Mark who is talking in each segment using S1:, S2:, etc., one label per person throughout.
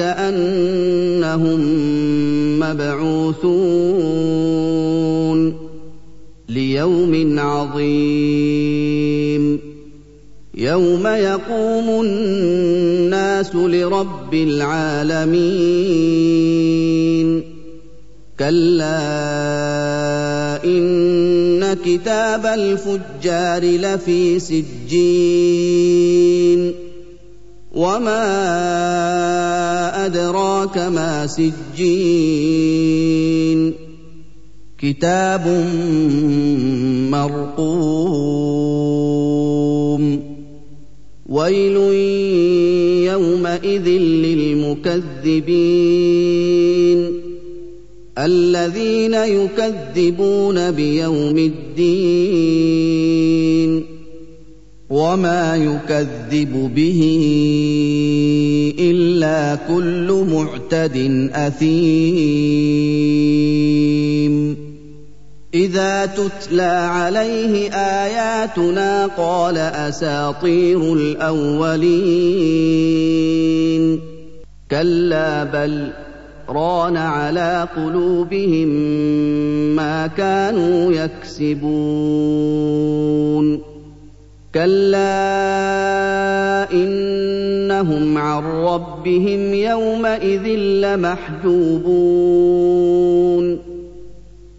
S1: انهم مبعوثون ليوم عظيم يوم يقوم الناس لرب العالمين كلا ان كتاب الفجار لفي سجين وما أدراك ما سجين. كتاب مرقوم. ويل يومئذ للمكذبين. الذين يكذبون بيوم الدين. وما يكذب به كل معتد أثيم. إذا تتلى عليه آياتنا قال أساطير الأولين. كلا بل ران على قلوبهم ما كانوا يكسبون. كلا انهم عن ربهم يومئذ لمحجوبون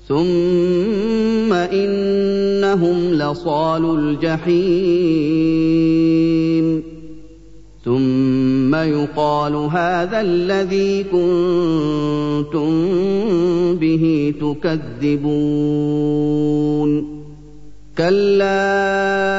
S1: ثم انهم لصالوا الجحيم ثم يقال هذا الذي كنتم به تكذبون كلا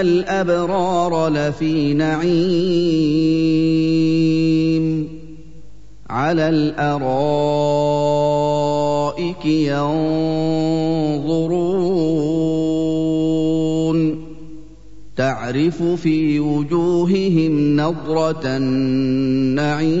S1: الأبرار لفي نعيم. على الأرائك ينظرون. تعرف في وجوههم نضره النعيم.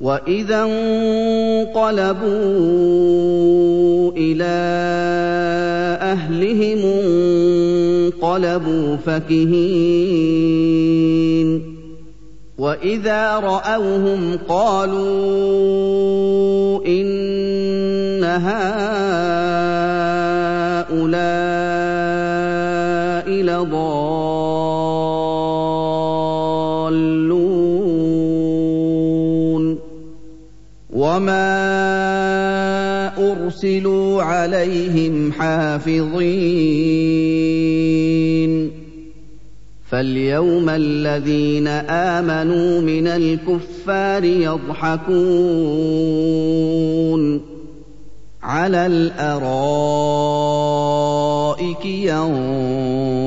S1: واذا انقلبوا إلى اهلهم انقلبوا فكهين واذا راوهم قالوا ان هؤلاء لضالون وما ارسلوا عليهم حافظين فاليوم الذين امنوا من الكفار يضحكون على الارائك ينظرون